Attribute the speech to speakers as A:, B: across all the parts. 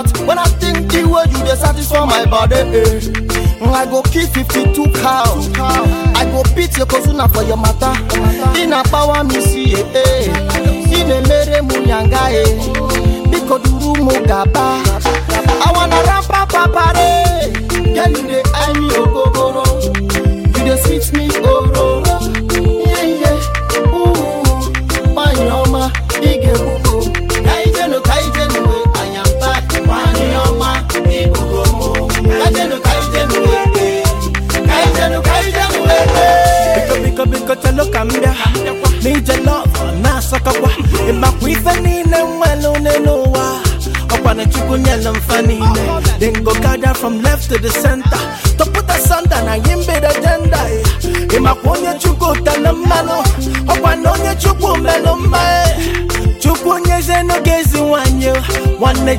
A: heart when I think the way you dey satisfy my body eh. I go kill 52 cows. I go beat your kozuna for your matter. In a power me see eh eh. In a mere munyanga eh. Biko duru mu gaba. I wanna rap pa pa pare. Girl you dey eye me ogogoro. You
B: love na sakakwa Imakwa ife niile nwelu n'ụwa Ọkwa na chukwu nyelu mfa niile Then go gather from left to the center. To put asunder na yimbe the agenda eh. Imakwa onye chukwu telu mmanụ Ọkwa na onye chukwu melu mma. Chukwu nyeze n'oge ezi nwanyị. Nwanne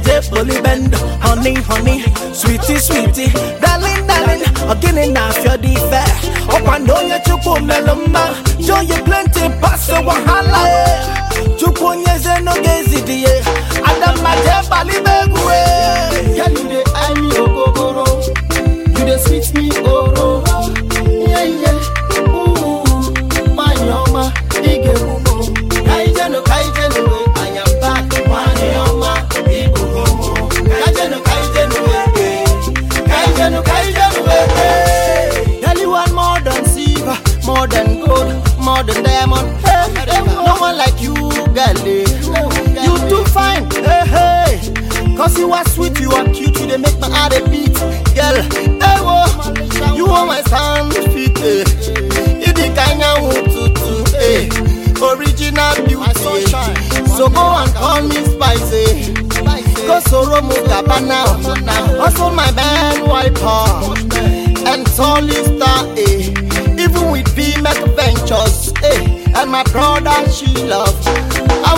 B: Honey honey Sweetie sweetie. Darling darling Ọ gịnị na-afịọ dị onye chukwu melụ mma Joy you plenty pass wahala eh. Chukwu nyeze n'oge ezi dị Adamma je balibegwu eh.
A: More than gold, more than diamond. Hey, no one like you, girl. eh. You too fine, hey, hey. Cause you are sweet, you are cute, you they make my heart a beat. Girl, hey, whoa, you are my sound fit, eh. You the kind of tutu, eh. Original beauty. So go and call me spicy. Cause Soro Mugaba now. Hustle my band wiper. And solid my brother, she love. I